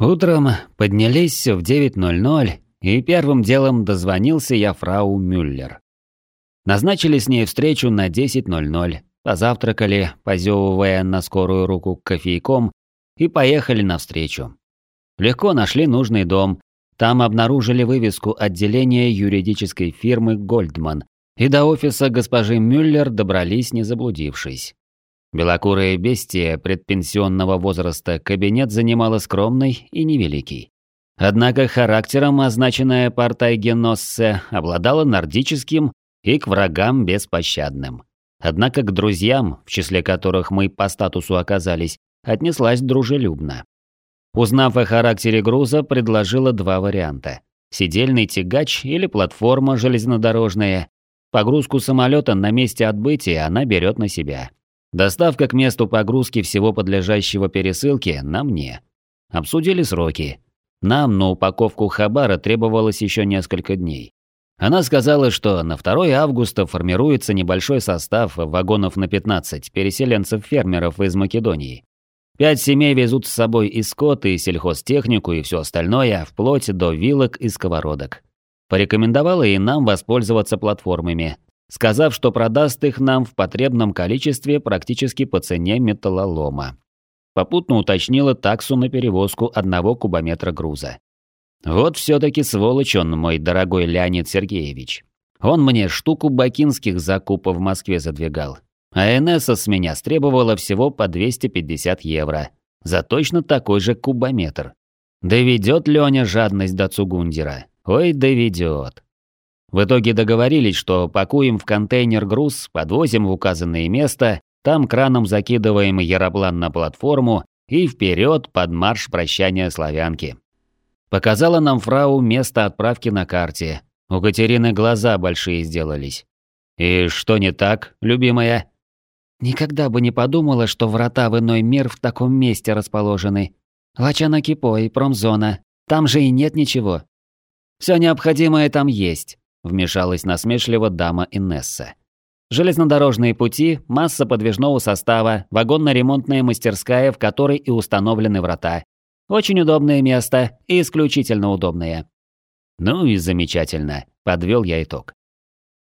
Утром поднялись в 9.00, и первым делом дозвонился я фрау Мюллер. Назначили с ней встречу на 10.00, позавтракали, позевывая на скорую руку кофейком, и поехали навстречу. Легко нашли нужный дом, там обнаружили вывеску отделения юридической фирмы «Гольдман», и до офиса госпожи Мюллер добрались, не заблудившись. Белокурое бестие предпенсионного возраста кабинет занимала скромный и невеликий. Однако характером означенная партай Геноссе обладала нордическим и к врагам беспощадным. Однако к друзьям, в числе которых мы по статусу оказались, отнеслась дружелюбно. Узнав о характере груза, предложила два варианта. Сидельный тягач или платформа железнодорожная. Погрузку самолета на месте отбытия она берет на себя. Доставка к месту погрузки всего подлежащего пересылке на мне. Обсудили сроки. Нам на упаковку хабара требовалось еще несколько дней. Она сказала, что на 2 августа формируется небольшой состав вагонов на 15 переселенцев-фермеров из Македонии. Пять семей везут с собой и скот, и сельхозтехнику, и все остальное, вплоть до вилок и сковородок. Порекомендовала и нам воспользоваться платформами, сказав, что продаст их нам в потребном количестве практически по цене металлолома. Попутно уточнила таксу на перевозку одного кубометра груза. Вот все-таки сволочь он, мой дорогой Леонид Сергеевич. Он мне штуку бакинских закупов в Москве задвигал. А Энесса с меня стребовала всего по 250 евро. За точно такой же кубометр. Доведет Леня жадность до Цугундера. Ой, доведет. В итоге договорились, что пакуем в контейнер груз, подвозим в указанное место, там краном закидываем яроплан на платформу и вперед под марш прощания славянки. Показала нам фрау место отправки на карте. У Катерины глаза большие сделались. «И что не так, любимая?» «Никогда бы не подумала, что врата в иной мир в таком месте расположены. Лачана-Кипой, промзона. Там же и нет ничего. Все необходимое там есть вмешалась насмешливо дама Инесса. Железнодорожные пути, масса подвижного состава, вагонно-ремонтная мастерская, в которой и установлены врата. Очень удобное место и исключительно удобное. Ну и замечательно, подвел я итог.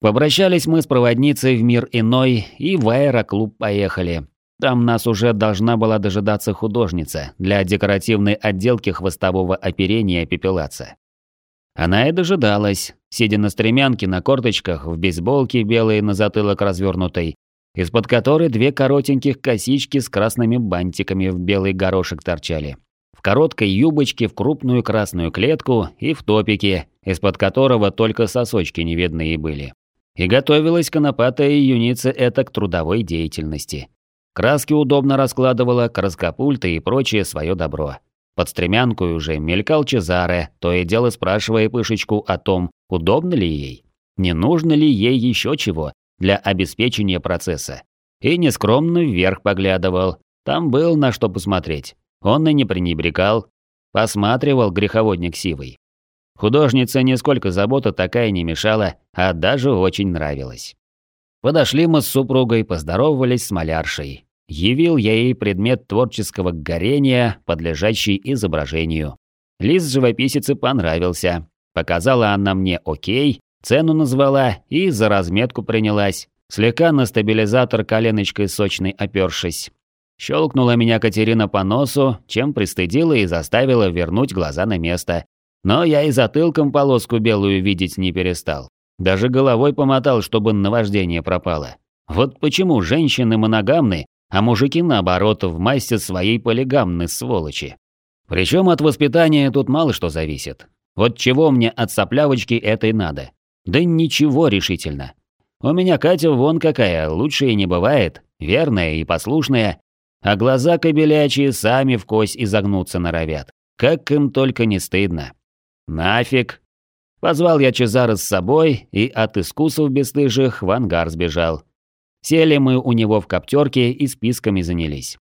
Попрощались мы с проводницей в мир иной и в аэроклуб поехали. Там нас уже должна была дожидаться художница для декоративной отделки хвостового оперения пепелаца. Она и дожидалась, сидя на стремянке на корточках, в бейсболке белой на затылок развернутой, из-под которой две коротеньких косички с красными бантиками в белый горошек торчали. В короткой юбочке в крупную красную клетку и в топике, из-под которого только сосочки невидные были. И готовилась конопатая юница это к трудовой деятельности. Краски удобно раскладывала, краскопульты и прочее свое добро. Под стремянку уже мелькал Чезаре, то и дело спрашивая Пышечку о том, удобно ли ей, не нужно ли ей еще чего для обеспечения процесса. И нескромно вверх поглядывал, там был на что посмотреть. Он и не пренебрегал, посматривал греховодник сивый. Художнице нисколько забота такая не мешала, а даже очень нравилась. Подошли мы с супругой, поздоровались с маляршей. Явил я ей предмет творческого горения, подлежащий изображению. Лист живописицы понравился. Показала она мне окей, цену назвала и за разметку принялась, слегка на стабилизатор коленочкой сочной опершись. Щелкнула меня Катерина по носу, чем пристыдила и заставила вернуть глаза на место. Но я и затылком полоску белую видеть не перестал. Даже головой помотал, чтобы наваждение пропало. Вот почему женщины моногамны, а мужики, наоборот, в массе своей полигамны сволочи. Причем от воспитания тут мало что зависит. Вот чего мне от соплявочки этой надо? Да ничего решительно. У меня Катя вон какая, лучше и не бывает, верная и послушная, а глаза кобелячьи сами в кость изогнуться норовят. Как им только не стыдно. Нафиг. Позвал я Чезара с собой и от искусов бесстыжих в ангар сбежал. Сели мы у него в коптерке и списками занялись.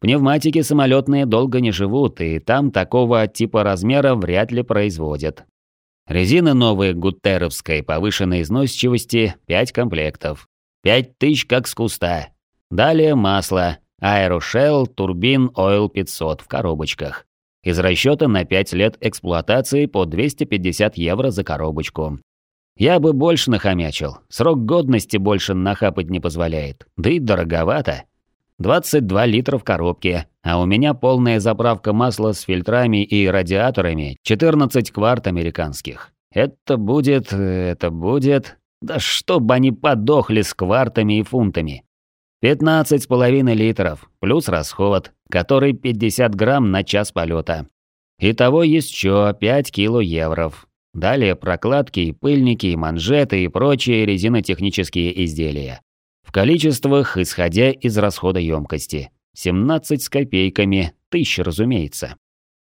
Пневматики самолетные долго не живут, и там такого типа размера вряд ли производят. Резины новые гуттеровской повышенной износчивости 5 комплектов. 5 тысяч как с куста. Далее масло. Аэрошелл, турбин, ойл 500 в коробочках. из расчета на 5 лет эксплуатации по 250 евро за коробочку. Я бы больше нахомячил, срок годности больше нахапать не позволяет, да и дороговато. 22 литра в коробке, а у меня полная заправка масла с фильтрами и радиаторами, 14 кварт американских. Это будет... это будет... Да чтоб они подохли с квартами и фунтами. 15,5 литров, плюс расход, который 50 грамм на час полета. Итого еще 5 кило евров. Далее прокладки, пыльники, манжеты и прочие резинотехнические изделия. В количествах, исходя из расхода емкости. 17 с копейками, тысяч, разумеется.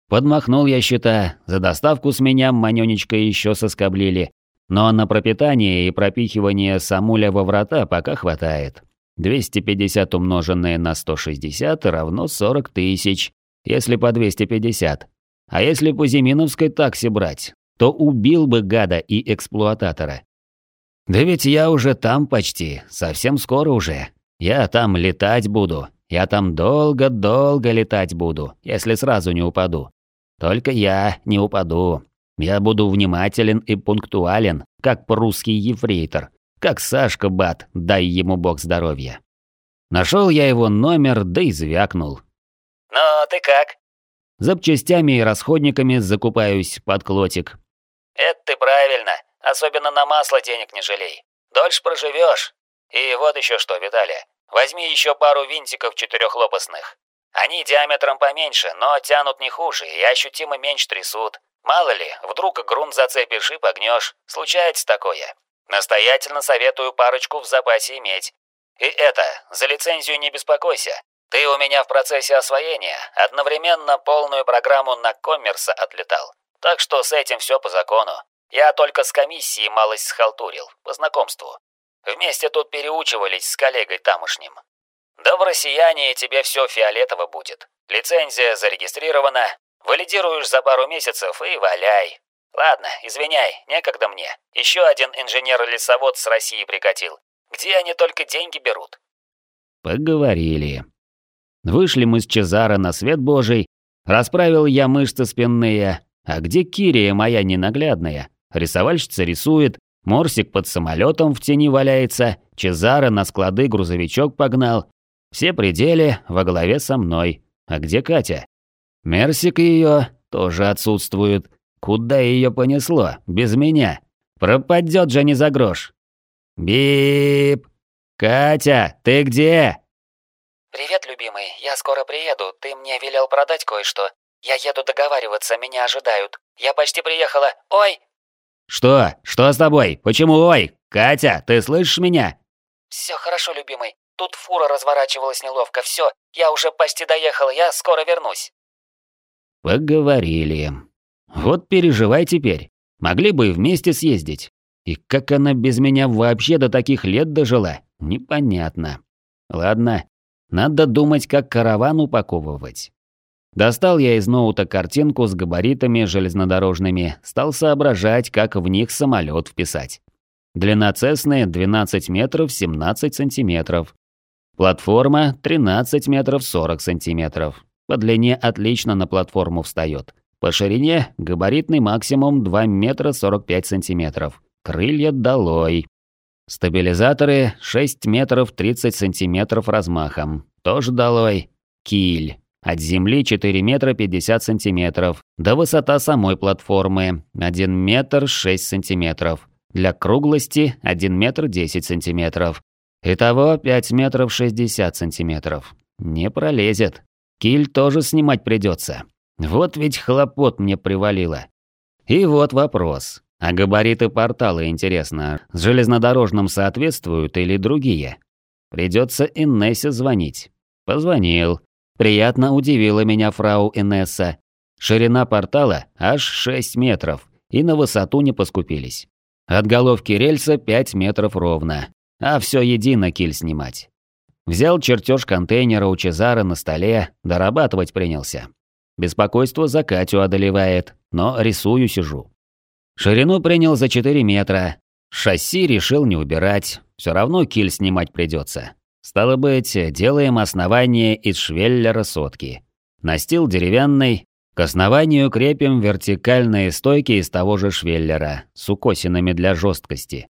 Подмахнул я счета, за доставку с меня манёнечко еще соскоблили. Но на пропитание и пропихивание самуля во врата пока хватает. 250 умноженное на 160 равно 40 тысяч, если по 250. А если по Зиминовской таксе брать, то убил бы гада и эксплуататора. Да ведь я уже там почти, совсем скоро уже. Я там летать буду, я там долго-долго летать буду, если сразу не упаду. Только я не упаду. Я буду внимателен и пунктуален, как прусский ефрейтор, как Сашка Бат, дай ему бог здоровья. Нашел я его номер, да и звякнул. «Ну, ты как?» Запчастями и расходниками закупаюсь под клотик. «Это ты правильно. Особенно на масло денег не жалей. Дольше проживешь. И вот еще что, Виталий. Возьми еще пару винтиков четырехлопастных. Они диаметром поменьше, но тянут не хуже и ощутимо меньше трясут. Мало ли, вдруг грунт зацепишь и погнешь. Случается такое. Настоятельно советую парочку в запасе иметь. И это, за лицензию не беспокойся. Ты у меня в процессе освоения одновременно полную программу на коммерса отлетал. Так что с этим все по закону. Я только с комиссией малость схалтурил, по знакомству. Вместе тут переучивались с коллегой тамошним. Да в россияне тебе все фиолетово будет. Лицензия зарегистрирована, валидируешь за пару месяцев и валяй. Ладно, извиняй, некогда мне. Еще один инженер-лесовод с России прикатил. Где они только деньги берут? Поговорили. Вышли мы с Чезаро на свет божий. Расправил я мышцы спинные. А где Кирия моя ненаглядная? Рисовальщица рисует, Морсик под самолетом в тени валяется, Чезаро на склады грузовичок погнал. Все пределы во главе со мной. А где Катя? Мерсик ее тоже отсутствует. Куда ее понесло? Без меня. Пропадет же не за грош. Бип! Катя, ты где? Привет, любимый. Я скоро приеду. Ты мне велел продать кое-что. Я еду договариваться, меня ожидают. Я почти приехала. Ой! Что? Что с тобой? Почему ой? Катя, ты слышишь меня? Все хорошо, любимый. Тут фура разворачивалась неловко. Все, я уже почти доехала. Я скоро вернусь. Поговорили. Вот переживай теперь. Могли бы и вместе съездить. И как она без меня вообще до таких лет дожила, непонятно. Ладно, надо думать, как караван упаковывать. Достал я из ноута картинку с габаритами железнодорожными, стал соображать, как в них самолет вписать. Длина Цесны 12 метров 17 сантиметров. Платформа 13 метров 40 сантиметров. По длине отлично на платформу встает. По ширине габаритный максимум 2 метра 45 сантиметров. Крылья долой. Стабилизаторы 6 метров 30 сантиметров размахом. Тоже долой. Киль. От земли 4 метра 50 сантиметров. До высота самой платформы 1 метр 6 сантиметров. Для круглости 1 метр 10 сантиметров. Итого 5 метров 60 сантиметров. Не пролезет. Киль тоже снимать придется. Вот ведь хлопот мне привалило. И вот вопрос. А габариты портала, интересно, с железнодорожным соответствуют или другие? Придется Инессе звонить. Позвонил. Приятно удивила меня фрау Инесса. Ширина портала аж 6 метров, и на высоту не поскупились. От головки рельса 5 метров ровно, а все едино киль снимать. Взял чертеж контейнера у Чезара на столе, дорабатывать принялся. Беспокойство за Катю одолевает, но рисую сижу. Ширину принял за 4 метра. Шасси решил не убирать, все равно киль снимать придется. Стало быть, делаем основание из швеллера сотки. Настил деревянный, К основанию крепим вертикальные стойки из того же швеллера с укосинами для жесткости.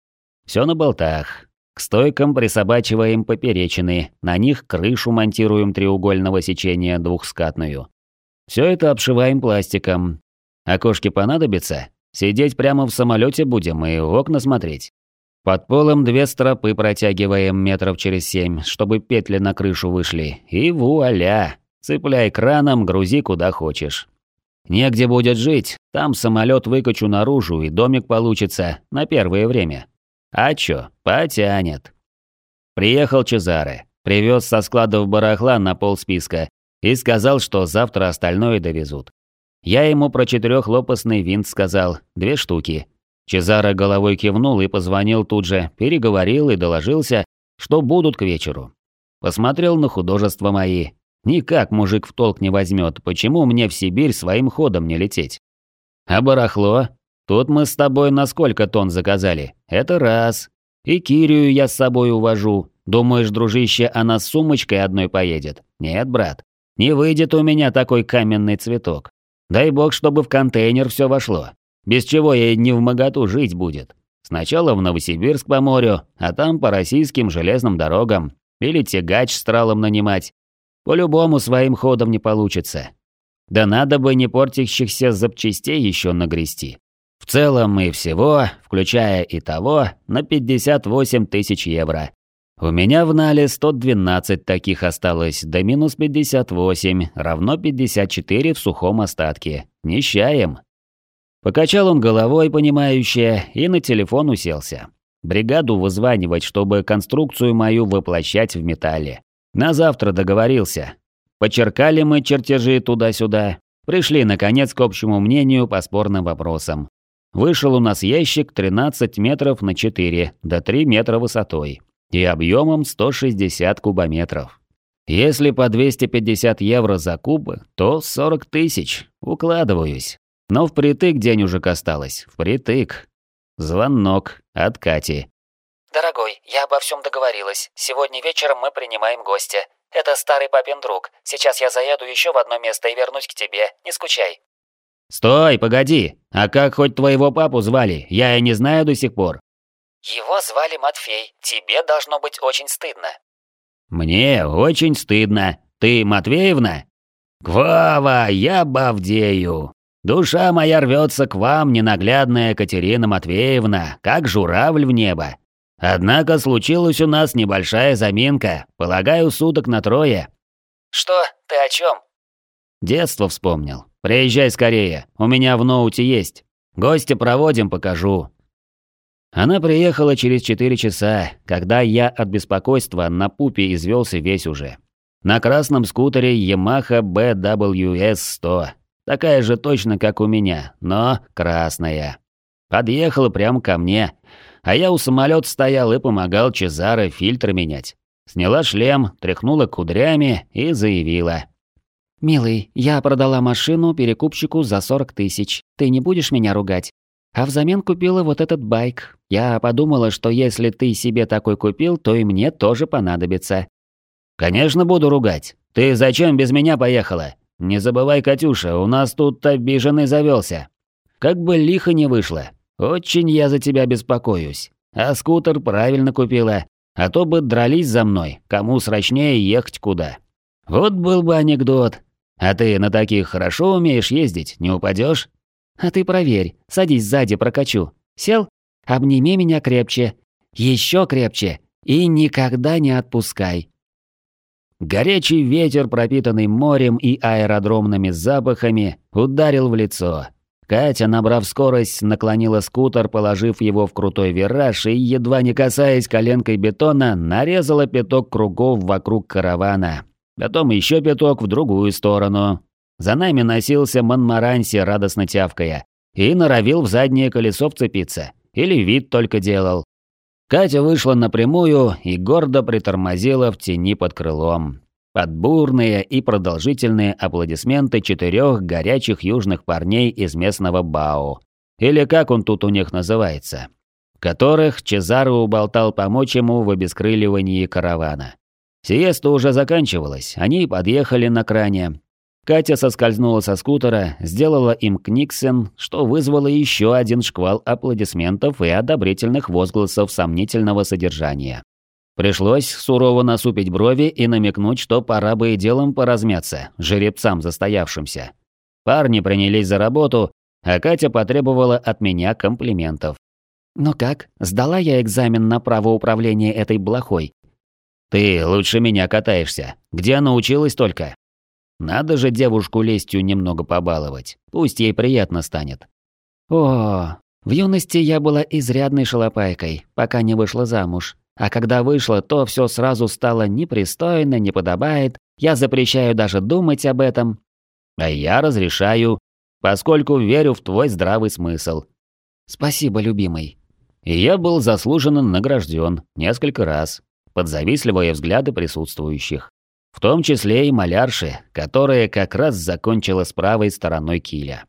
Все на болтах. К стойкам присобачиваем поперечины, на них крышу монтируем треугольного сечения двухскатную. Все это обшиваем пластиком. Окошки понадобятся? Сидеть прямо в самолете будем и окна смотреть. Под полом две стропы протягиваем метров через семь, чтобы петли на крышу вышли. И вуаля! Цепляй краном, грузи куда хочешь. Негде будет жить, там самолет выкачу наружу и домик получится на первое время. А чё, потянет. Приехал Чезаре, привез со складов барахла на полсписка и сказал, что завтра остальное довезут. Я ему про четырехлопастный винт сказал, две штуки. Чезаро головой кивнул и позвонил тут же, переговорил и доложился, что будут к вечеру. Посмотрел на художества мои. Никак мужик в толк не возьмет, почему мне в Сибирь своим ходом не лететь. А барахло? Тут мы с тобой на сколько тонн заказали? Это раз. И Кирию я с собой увожу. Думаешь, дружище, она с сумочкой одной поедет? Нет, брат. Не выйдет у меня такой каменный цветок. Дай бог, чтобы в контейнер все вошло. Без чего ей не в моготу жить будет. Сначала в Новосибирск по морю, а там по российским железным дорогам. Или тягач с тралом нанимать. По-любому своим ходом не получится. Да надо бы не портящихся запчастей еще нагрести. В целом и всего, включая и того, на 58 тысяч евро. У меня в Нале 112 таких осталось, да минус 58, равно 54 в сухом остатке. Нищаем. Покачал он головой, понимающе, и на телефон уселся. Бригаду вызванивать, чтобы конструкцию мою воплощать в металле. На завтра договорился. Почеркали мы чертежи туда-сюда. Пришли, наконец, к общему мнению по спорным вопросам. Вышел у нас ящик 13 метров на 4, до 3 метра высотой. И объемом 160 кубометров. Если по 250 евро за куб, то 40 тысяч. Укладываюсь. Но впритык денежек осталось. Впритык. Звонок от Кати. «Дорогой, я обо всем договорилась. Сегодня вечером мы принимаем гостя. Это старый папин друг. Сейчас я заеду еще в одно место и вернусь к тебе. Не скучай». «Стой, погоди! А как хоть твоего папу звали? Я и не знаю до сих пор». «Его звали Матфей. Тебе должно быть очень стыдно». «Мне очень стыдно. Ты Матвеевна?» «Гвава, я бавдею. Душа моя рвется к вам, ненаглядная Катерина Матвеевна, как журавль в небо. Однако случилась у нас небольшая заминка, полагаю, суток на трое». «Что? Ты о чем? Детство вспомнил. Приезжай скорее, у меня в ноуте есть. Гости проводим, покажу. Она приехала через четыре часа, когда я от беспокойства на пупе извелся весь уже. На красном скутере Yamaha BWS 100. Такая же точно, как у меня, но красная. Подъехала прямо ко мне, а я у самолета стоял и помогал Чезаро фильтр менять. Сняла шлем, тряхнула кудрями и заявила. «Милый, я продала машину перекупщику за 40 тысяч. Ты не будешь меня ругать? А взамен купила вот этот байк. Я подумала, что если ты себе такой купил, то и мне тоже понадобится». «Конечно буду ругать. Ты зачем без меня поехала? Не забывай, Катюша, у нас тут обиженный завелся. Как бы лихо не вышло. Очень я за тебя беспокоюсь. А скутер правильно купила. А то бы дрались за мной, кому срочнее ехать куда. Вот был бы анекдот. А ты на таких хорошо умеешь ездить, не упадешь? А ты проверь, садись сзади, прокачу. Сел? Обними меня крепче. Еще крепче. И никогда не отпускай. Горячий ветер, пропитанный морем и аэродромными запахами, ударил в лицо. Катя, набрав скорость, наклонила скутер, положив его в крутой вираж и, едва не касаясь коленкой бетона, нарезала пяток кругов вокруг каравана, потом еще пяток в другую сторону. За нами носился Монмаранси, радостно тявкая, и норовил в заднее колесо вцепиться, или вид только делал. Катя вышла напрямую и гордо притормозила в тени под крылом. Под бурные и продолжительные аплодисменты четырех горячих южных парней из местного БАО, или как он тут у них называется, которых Чезаро уболтал помочь ему в обескрыливании каравана. Сиеста уже заканчивалась, они подъехали на кране. Катя соскользнула со скутера, сделала им книксен, что вызвало еще один шквал аплодисментов и одобрительных возгласов сомнительного содержания. Пришлось сурово насупить брови и намекнуть, что пора бы и делом поразмяться, жеребцам застоявшимся. Парни принялись за работу, а Катя потребовала от меня комплиментов. «Ну как, сдала я экзамен на право управления этой блохой?» «Ты лучше меня катаешься. Где научилась только?» Надо же девушку лестью немного побаловать. Пусть ей приятно станет. О, в юности я была изрядной шалопайкой, пока не вышла замуж. А когда вышла, то все сразу стало непристойно, не подобает. Я запрещаю даже думать об этом. А я разрешаю, поскольку верю в твой здравый смысл. Спасибо, любимый. И я был заслуженно награжден несколько раз, под завистливые взгляды присутствующих. В том числе и малярши, которая как раз закончила с правой стороной киля.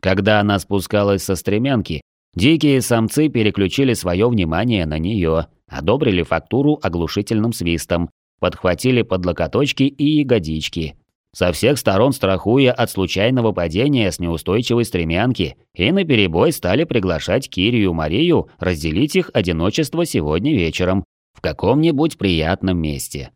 Когда она спускалась со стремянки, дикие самцы переключили свое внимание на нее, одобрили фактуру оглушительным свистом, подхватили под локоточки и ягодички, со всех сторон страхуя от случайного падения с неустойчивой стремянки, и наперебой стали приглашать Кирию Марию разделить их одиночество сегодня вечером в каком-нибудь приятном месте.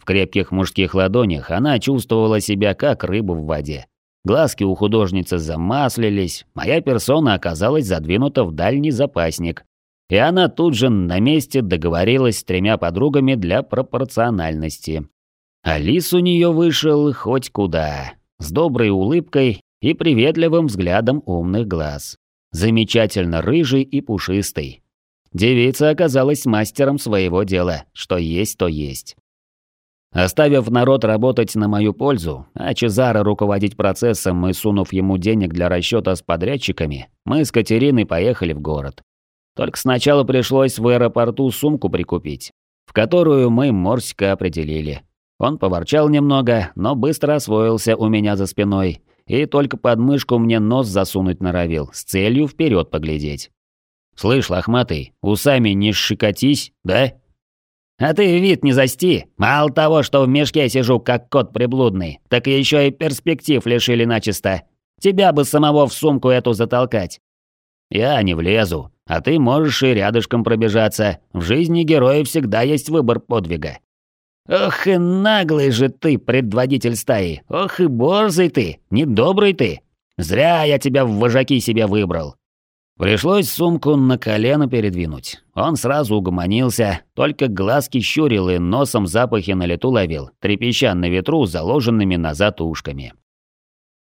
В крепких мужских ладонях она чувствовала себя как рыба в воде. Глазки у художницы замаслились, моя персона оказалась задвинута в дальний запасник. И она тут же на месте договорилась с тремя подругами для пропорциональности. Алис у нее вышел хоть куда, с доброй улыбкой и приветливым взглядом умных глаз. Замечательно рыжий и пушистый. Девица оказалась мастером своего дела, что есть, то есть. Оставив народ работать на мою пользу, а Чезаро руководить процессом и сунув ему денег для расчета с подрядчиками, мы с Катериной поехали в город. Только сначала пришлось в аэропорту сумку прикупить, в которую мы Морсика определили. Он поворчал немного, но быстро освоился у меня за спиной и только под мышку мне нос засунуть норовил, с целью вперед поглядеть. «Слышь, лохматый, усами не шикотись, да?» А ты вид не засти. Мало того, что в мешке сижу, как кот приблудный, так еще и перспектив лишили начисто. Тебя бы самого в сумку эту затолкать. Я не влезу, а ты можешь и рядышком пробежаться. В жизни героя всегда есть выбор подвига. Ох и наглый же ты, предводитель стаи. Ох и борзый ты, недобрый ты. Зря я тебя в вожаки себе выбрал. Пришлось сумку на колено передвинуть. Он сразу угомонился, только глазки щурил и носом запахи на лету ловил, трепеща на ветру заложенными назад ушками.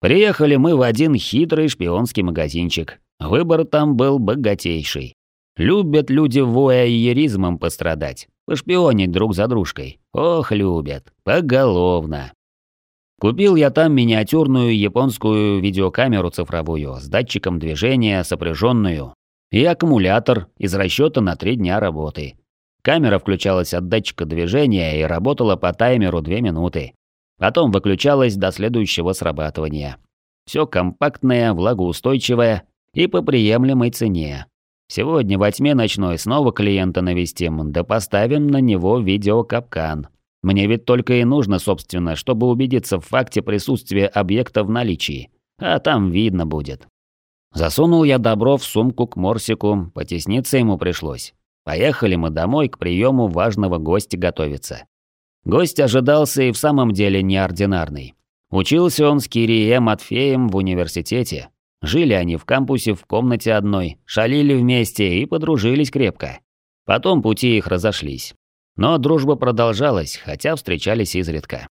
Приехали мы в один хитрый шпионский магазинчик. Выбор там был богатейший. Любят люди вуайеризмом пострадать, пошпионить друг за дружкой. Ох, любят, поголовно. Купил я там миниатюрную японскую видеокамеру цифровую с датчиком движения, сопряженную, и аккумулятор из расчета на три дня работы. Камера включалась от датчика движения и работала по таймеру две минуты. Потом выключалась до следующего срабатывания. Все компактное, влагоустойчивое и по приемлемой цене. Сегодня во тьме ночной снова клиента навестим, да поставим на него видеокапкан. Мне ведь только и нужно, собственно, чтобы убедиться в факте присутствия объекта в наличии. А там видно будет. Засунул я добро в сумку к Морсику, потесниться ему пришлось. Поехали мы домой к приему важного гостя готовиться. Гость ожидался и в самом деле неординарный. Учился он с Кирием Матфеем в университете. Жили они в кампусе в комнате одной, шалили вместе и подружились крепко. Потом пути их разошлись. Но дружба продолжалась, хотя встречались изредка.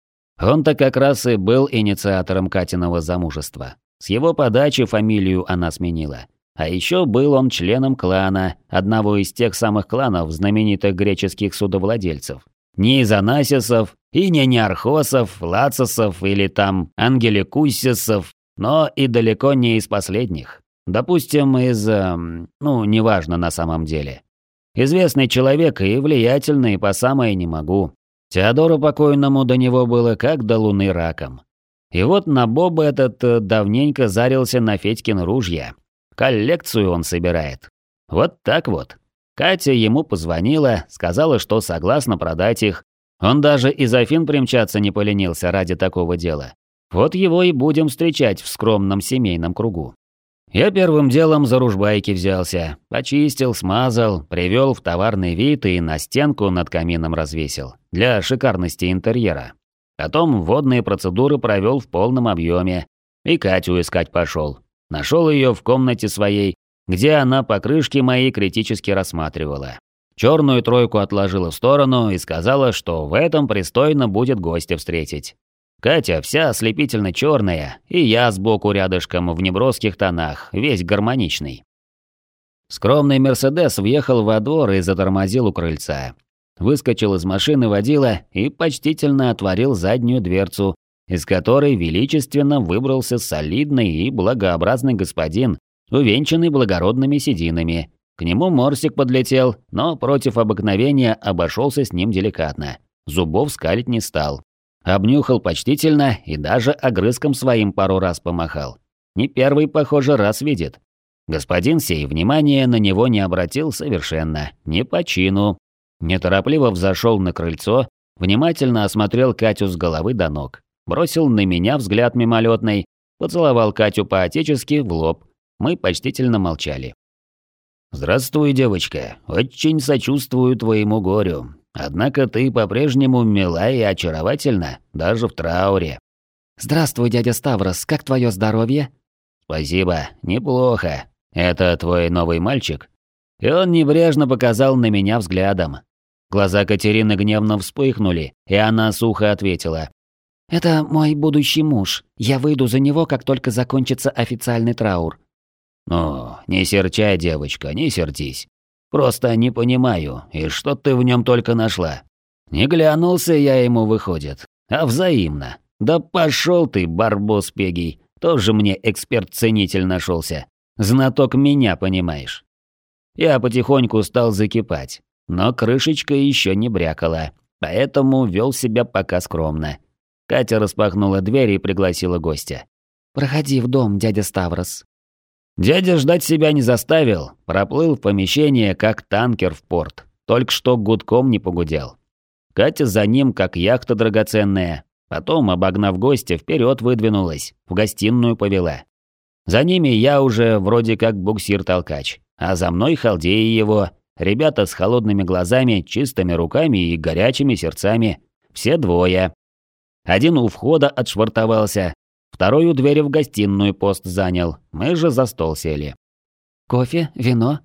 Он-то как раз и был инициатором Катиного замужества. С его подачи фамилию она сменила. А еще был он членом клана, одного из тех самых кланов знаменитых греческих судовладельцев. Не из Анасисов и не Неархосов, Лацисов или там Ангеликуссисов, но и далеко не из последних. Допустим, из... Эм, ну, неважно на самом деле. Известный человек и влиятельный по самое не могу. Теодору покойному до него было как до луны раком. И вот на Боба этот э, давненько зарился на Федькин ружья. Коллекцию он собирает. Вот так вот. Катя ему позвонила, сказала, что согласна продать их. Он даже из Афин примчаться не поленился ради такого дела. Вот его и будем встречать в скромном семейном кругу. Я первым делом за ружбайки взялся, почистил, смазал, привел в товарный вид и на стенку над камином развесил, для шикарности интерьера. Потом водные процедуры провел в полном объеме и Катю искать пошел. Нашел ее в комнате своей, где она покрышки моей критически рассматривала. Черную тройку отложила в сторону и сказала, что в этом пристойно будет гостя встретить. Катя вся ослепительно черная, и я сбоку рядышком в неброских тонах, весь гармоничный. Скромный Мерседес въехал во двор и затормозил у крыльца. Выскочил из машины водила и почтительно отворил заднюю дверцу, из которой величественно выбрался солидный и благообразный господин, увенчанный благородными сединами. К нему Морсик подлетел, но против обыкновения обошелся с ним деликатно. Зубов скалить не стал. Обнюхал почтительно и даже огрызком своим пару раз помахал. Не первый, похоже, раз видит. Господин сей внимания на него не обратил совершенно, не по чину. Неторопливо взошел на крыльцо, внимательно осмотрел Катю с головы до ног, бросил на меня взгляд мимолетный, поцеловал Катю по-отечески в лоб. Мы почтительно молчали. «Здравствуй, девочка. Очень сочувствую твоему горю. Однако ты по-прежнему мила и очаровательна, даже в трауре. Здравствуй, дядя Ставрос, как твое здоровье? Спасибо, неплохо. Это твой новый мальчик? И он небрежно показал на меня взглядом. Глаза Катерины гневно вспыхнули, и она сухо ответила. «Это мой будущий муж. Я выйду за него, как только закончится официальный траур». «Ну, не серчай, девочка, не сердись. Просто не понимаю, и что ты в нем только нашла? Не глянулся я ему, выходит. А взаимно. Да пошел ты, барбос пегий. Тоже мне эксперт-ценитель нашелся. Знаток меня, понимаешь. Я потихоньку стал закипать, но крышечка еще не брякала, поэтому вел себя пока скромно. Катя распахнула дверь и пригласила гостя. «Проходи в дом, дядя Ставрос. Дядя ждать себя не заставил, проплыл в помещение, как танкер в порт. Только что гудком не погудел. Катя за ним, как яхта драгоценная. Потом, обогнав гостя, вперед выдвинулась, в гостиную повела. За ними я уже вроде как буксир-толкач, а за мной халдеи его, ребята с холодными глазами, чистыми руками и горячими сердцами. Все двое. Один у входа отшвартовался, Второй у двери в гостиную пост занял. Мы же за стол сели. «Кофе? Вино?»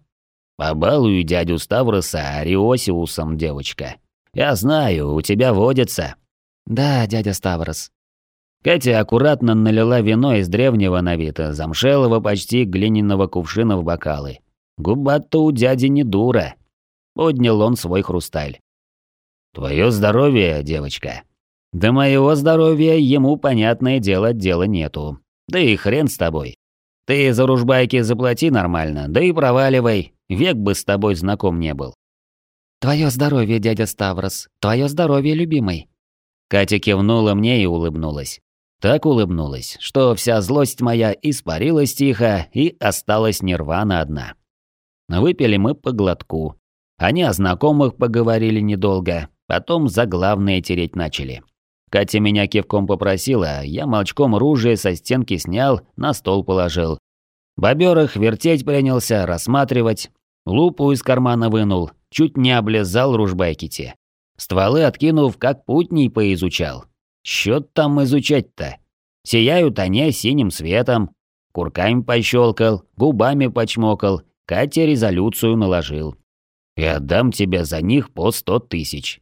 «Побалую дядю Ставроса Ариосиусом, девочка. Я знаю, у тебя водится». «Да, дядя Ставрос». Катя аккуратно налила вино из древнего на вид, замшелого почти глиняного кувшина в бокалы. Губа-то у дяди не дура. Поднял он свой хрусталь. «Твое здоровье, девочка», до моего здоровья ему, понятное дело, дела нету. Да и хрен с тобой. Ты за ружбайки заплати нормально, да и проваливай. Век бы с тобой знаком не был. Твое здоровье, дядя Ставрос. Твое здоровье, любимый. Катя кивнула мне и улыбнулась. Так улыбнулась, что вся злость моя испарилась тихо и осталась нирвана одна. Выпили мы по глотку. Они о знакомых поговорили недолго, потом за главное тереть начали. Катя меня кивком попросила, я молчком оружие со стенки снял, на стол положил. Бобер их вертеть принялся, рассматривать. Лупу из кармана вынул, чуть не облизал ружбайки те. Стволы откинув, как путней поизучал. Счет там изучать-то. Сияют они синим светом. Курками пощелкал, губами почмокал, Катя резолюцию наложил. И отдам тебе за них по сто тысяч.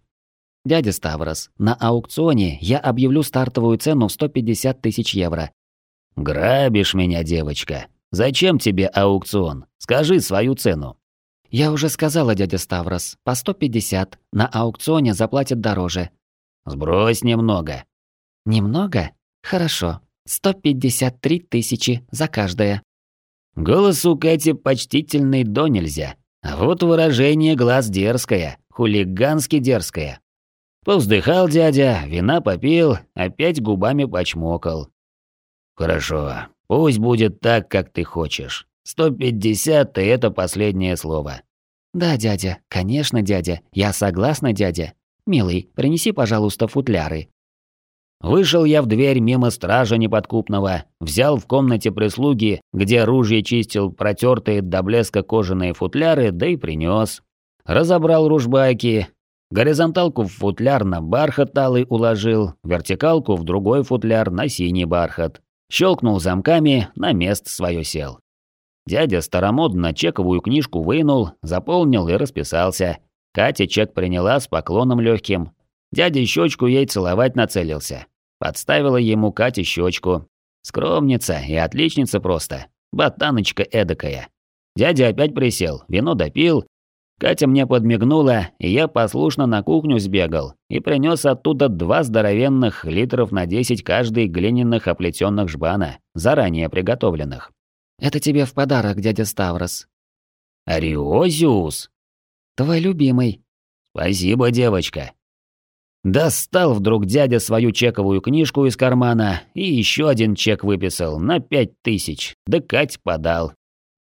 «Дядя Ставрос, на аукционе я объявлю стартовую цену в 150 тысяч евро». «Грабишь меня, девочка. Зачем тебе аукцион? Скажи свою цену». «Я уже сказала, дядя Ставрос, по 150. На аукционе заплатят дороже». «Сбрось немного». «Немного? Хорошо. 153 тысячи за каждое». Голос у Кати почтительный до нельзя. А вот выражение глаз дерзкое, хулигански дерзкое. Повздыхал дядя, вина попил, опять губами почмокал. «Хорошо, пусть будет так, как ты хочешь. Сто пятьдесят — и это последнее слово». «Да, дядя, конечно, дядя. Я согласна, дядя. Милый, принеси, пожалуйста, футляры». Вышел я в дверь мимо стража неподкупного, взял в комнате прислуги, где оружие чистил протертые до блеска кожаные футляры, да и принес. Разобрал ружбайки, горизонталку в футляр на бархат алый уложил, вертикалку в другой футляр на синий бархат. Щелкнул замками, на место свое сел. Дядя старомодно чековую книжку вынул, заполнил и расписался. Катя чек приняла с поклоном легким. Дядя щечку ей целовать нацелился. Подставила ему Катя щечку. Скромница и отличница просто. Ботаночка эдакая. Дядя опять присел, вино допил. Катя мне подмигнула, и я послушно на кухню сбегал и принес оттуда два здоровенных литров на десять каждый глиняных оплетенных жбана, заранее приготовленных. «Это тебе в подарок, дядя Ставрос». «Ариозиус?» «Твой любимый». «Спасибо, девочка. Достал вдруг дядя свою чековую книжку из кармана и еще один чек выписал на пять тысяч, да Кать подал.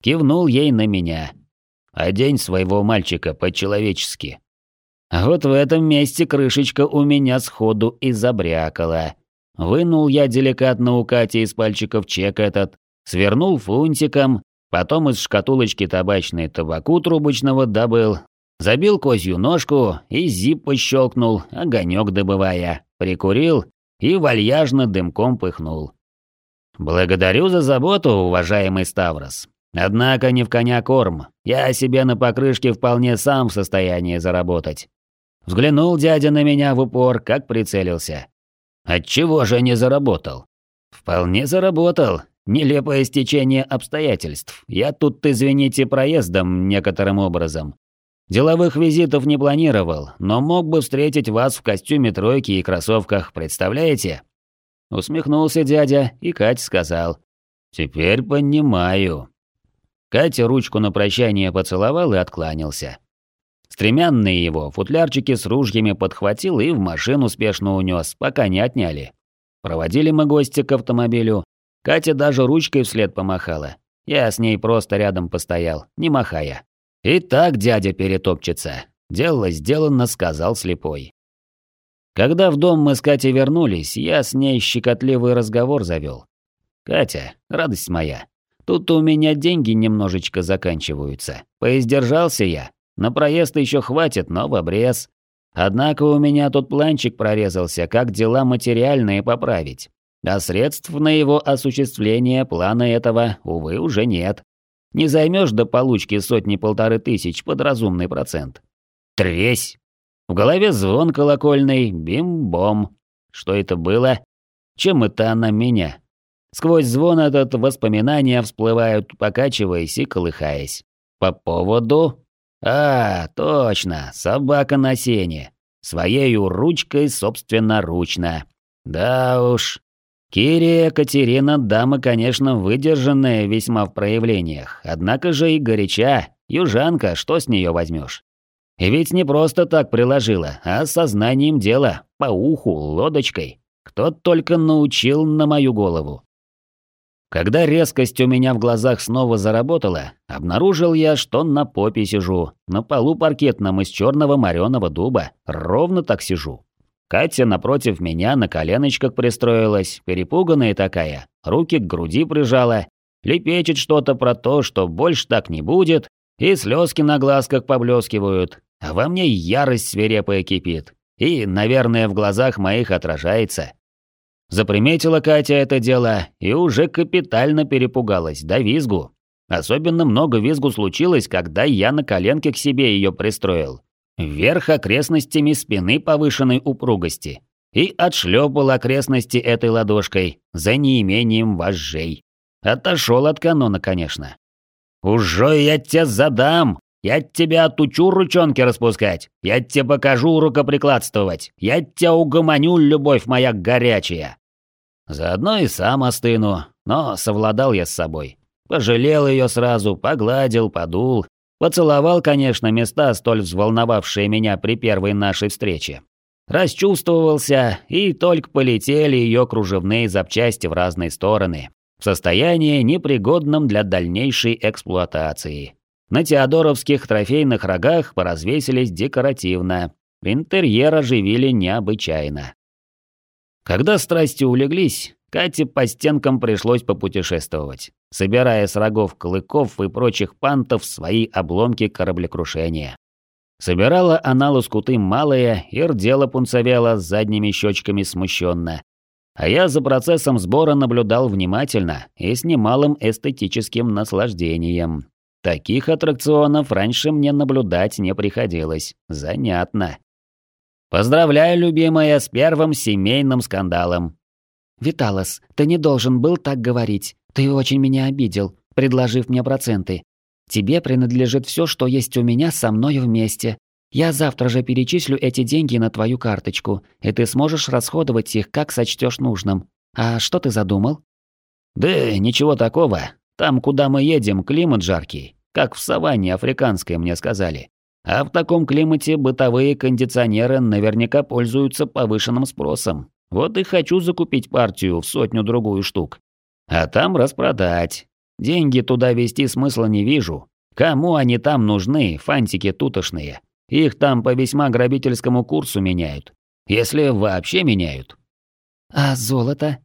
Кивнул ей на меня. Одень своего мальчика по-человечески. А вот в этом месте крышечка у меня сходу и забрякала. Вынул я деликатно у Кати из пальчиков чек этот, свернул фунтиком, потом из шкатулочки табачной табаку трубочного добыл, Забил козью ножку и зип пощелкнул, огонек добывая, прикурил и вальяжно дымком пыхнул. «Благодарю за заботу, уважаемый Ставрос. Однако не в коня корм. Я себе на покрышке вполне сам в состоянии заработать». Взглянул дядя на меня в упор, как прицелился. «Отчего же не заработал?» «Вполне заработал. Нелепое стечение обстоятельств. Я тут, извините, проездом некоторым образом. Деловых визитов не планировал, но мог бы встретить вас в костюме тройки и кроссовках, представляете?» Усмехнулся дядя, и Кать сказал. «Теперь понимаю». Катя ручку на прощание поцеловал и откланялся. Стремянные его футлярчики с ружьями подхватил и в машину спешно унес, пока не отняли. Проводили мы гостя к автомобилю. Катя даже ручкой вслед помахала. Я с ней просто рядом постоял, не махая. «И так дядя перетопчется. Дело сделано», — сказал слепой. Когда в дом мы с Катей вернулись, я с ней щекотливый разговор завел. «Катя, радость моя, тут у меня деньги немножечко заканчиваются. Поиздержался я. На проезд еще хватит, но в обрез. Однако у меня тут планчик прорезался, как дела материальные поправить. А средств на его осуществление плана этого, увы, уже нет. Не займешь до получки сотни-полторы тысяч под разумный процент. Тресь! В голове звон колокольный, бим-бом. Что это было? Чем это она меня? Сквозь звон этот воспоминания всплывают, покачиваясь и колыхаясь. По поводу... А, точно, собака на сене. Своею ручкой собственноручно. Да уж, Кирия Катерина дама, конечно, выдержанная весьма в проявлениях, однако же и горяча, южанка, что с нее возьмешь? И ведь не просто так приложила, а сознанием дела, по уху, лодочкой. Кто только научил на мою голову. Когда резкость у меня в глазах снова заработала, обнаружил я, что на попе сижу, на полу паркетном из черного мореного дуба, ровно так сижу. Катя напротив меня на коленочках пристроилась, перепуганная такая, руки к груди прижала, лепечет что-то про то, что больше так не будет, и слезки на глазках поблескивают, а во мне ярость свирепая кипит, и, наверное, в глазах моих отражается. Заприметила Катя это дело и уже капитально перепугалась, до визгу. Особенно много визгу случилось, когда я на коленке к себе ее пристроил вверх окрестностями спины повышенной упругости и отшлепал окрестности этой ладошкой за неимением вожжей. Отошел от канона, конечно. «Уже я тебя задам! Я тебя отучу ручонки распускать! Я тебе покажу рукоприкладствовать! Я тебя угомоню, любовь моя горячая!» Заодно и сам остыну, но совладал я с собой. Пожалел ее сразу, погладил, подул, Поцеловал, конечно, места, столь взволновавшие меня при первой нашей встрече. Расчувствовался, и только полетели ее кружевные запчасти в разные стороны, в состоянии непригодном для дальнейшей эксплуатации. На теодоровских трофейных рогах поразвесились декоративно, интерьер оживили необычайно. Когда страсти улеглись, Кате по стенкам пришлось попутешествовать, собирая с рогов клыков и прочих пантов свои обломки кораблекрушения. Собирала она лоскуты малые и рдела пунцовела с задними щечками смущенно. А я за процессом сбора наблюдал внимательно и с немалым эстетическим наслаждением. Таких аттракционов раньше мне наблюдать не приходилось. Занятно. Поздравляю, любимая, с первым семейным скандалом. Виталос, ты не должен был так говорить. Ты очень меня обидел, предложив мне проценты. Тебе принадлежит все, что есть у меня со мной вместе. Я завтра же перечислю эти деньги на твою карточку, и ты сможешь расходовать их, как сочтешь нужным. А что ты задумал? Да ничего такого. Там, куда мы едем, климат жаркий, как в саванне африканской, мне сказали. А в таком климате бытовые кондиционеры наверняка пользуются повышенным спросом. Вот и хочу закупить партию в сотню-другую штук. А там распродать. Деньги туда вести смысла не вижу. Кому они там нужны, фантики тутошные? Их там по весьма грабительскому курсу меняют. Если вообще меняют. А золото?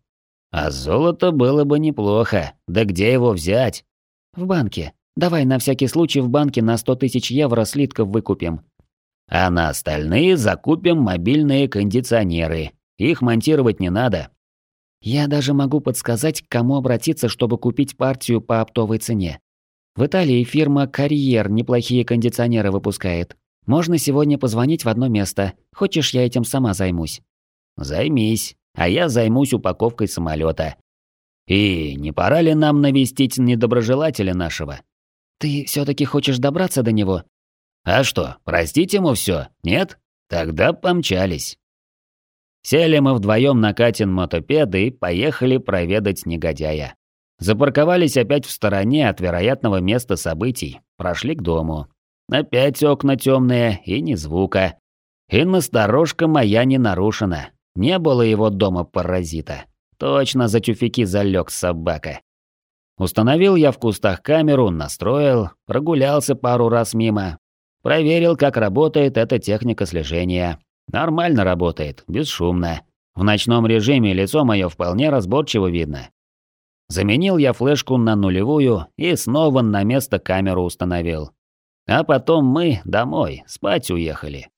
А золото было бы неплохо. Да где его взять? В банке. Давай на всякий случай в банке на 100 тысяч евро слитков выкупим. А на остальные закупим мобильные кондиционеры. Их монтировать не надо. Я даже могу подсказать, к кому обратиться, чтобы купить партию по оптовой цене. В Италии фирма «Карьер» неплохие кондиционеры выпускает. Можно сегодня позвонить в одно место. Хочешь, я этим сама займусь? Займись, а я займусь упаковкой самолета. И не пора ли нам навестить недоброжелателя нашего? Ты все-таки хочешь добраться до него? А что, простить ему все? Нет? Тогда помчались. Сели мы вдвоем на Катин мотопед и поехали проведать негодяя. Запарковались опять в стороне от вероятного места событий, прошли к дому. Опять окна темные и ни звука. И насторожка моя не нарушена. Не было его дома паразита. Точно за тюфяки залег собака. Установил я в кустах камеру, настроил, прогулялся пару раз мимо. Проверил, как работает эта техника слежения. Нормально работает, бесшумно. В ночном режиме лицо мое вполне разборчиво видно. Заменил я флешку на нулевую и снова на место камеру установил. А потом мы домой, спать уехали.